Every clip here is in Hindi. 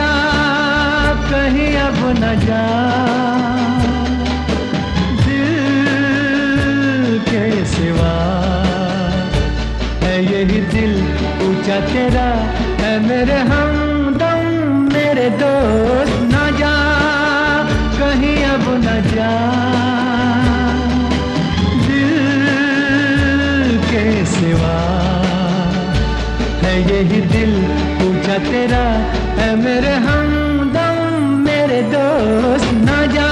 जा, कहीं अब न जा। दिल के सिवा है यही दिल ऊँचा तेरा है मेरे हमदम, मेरे दोस्त ना जा, कहीं अब न जा। दिल के सिवा है यही दिल पूछा तेरा मेरे हमदम मेरे दोस्त न जा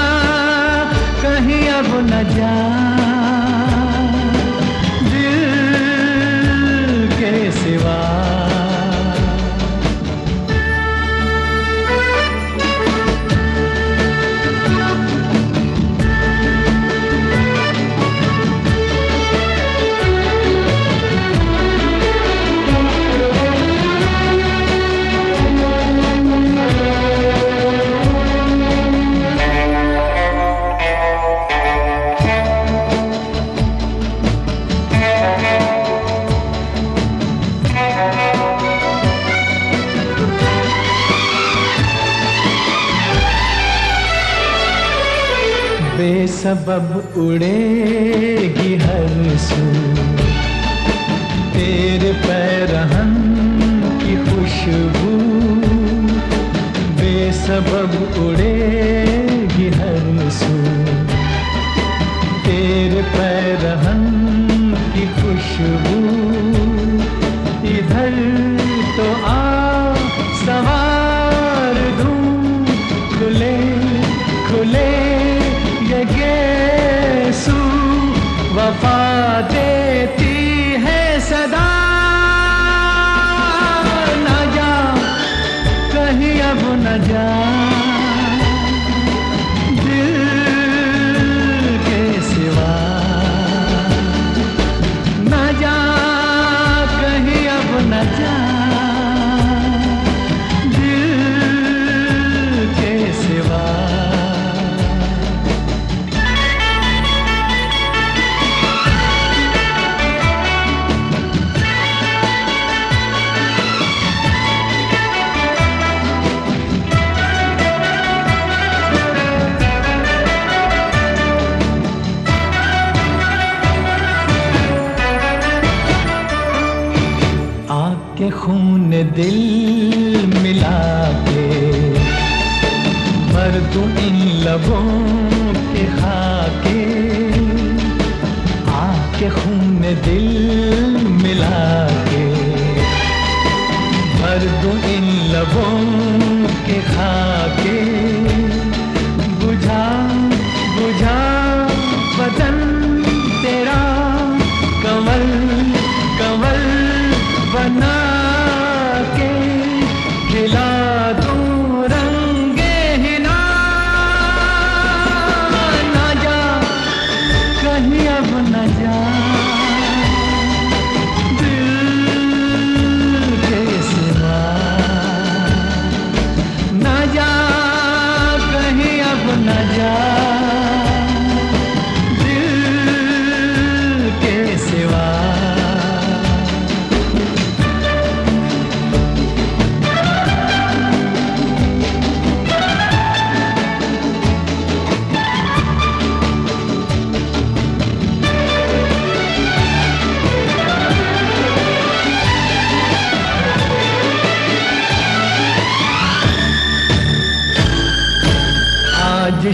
कहीं अब न जा। बेसबब उड़ेगी हर सू तेरे पैरहन की खुशबू बेसबब उड़ेगी देती है सदा। न जा कहीं अब न जा खून दिल मिला के भर दूँ इन लबों के खाके, आके खून दिल मिला के भर दूँ इन लबों के खाके, बुझा बुझा बदन तेरा, कमल कमल बना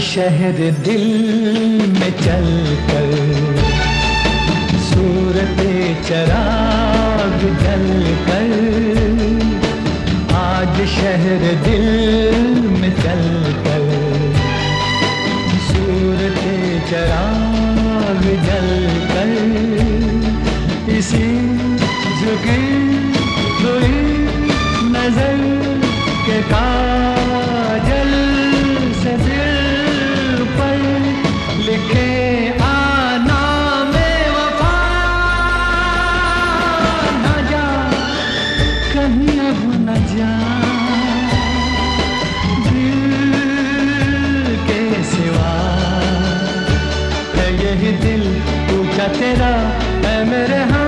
शहर दिल में चल कर सूरत चराग जल कर आज शहर दिल में चल कर सूरत चराग जल कर इसी झुकी नज़र के कार तेरा है मेरे हाथ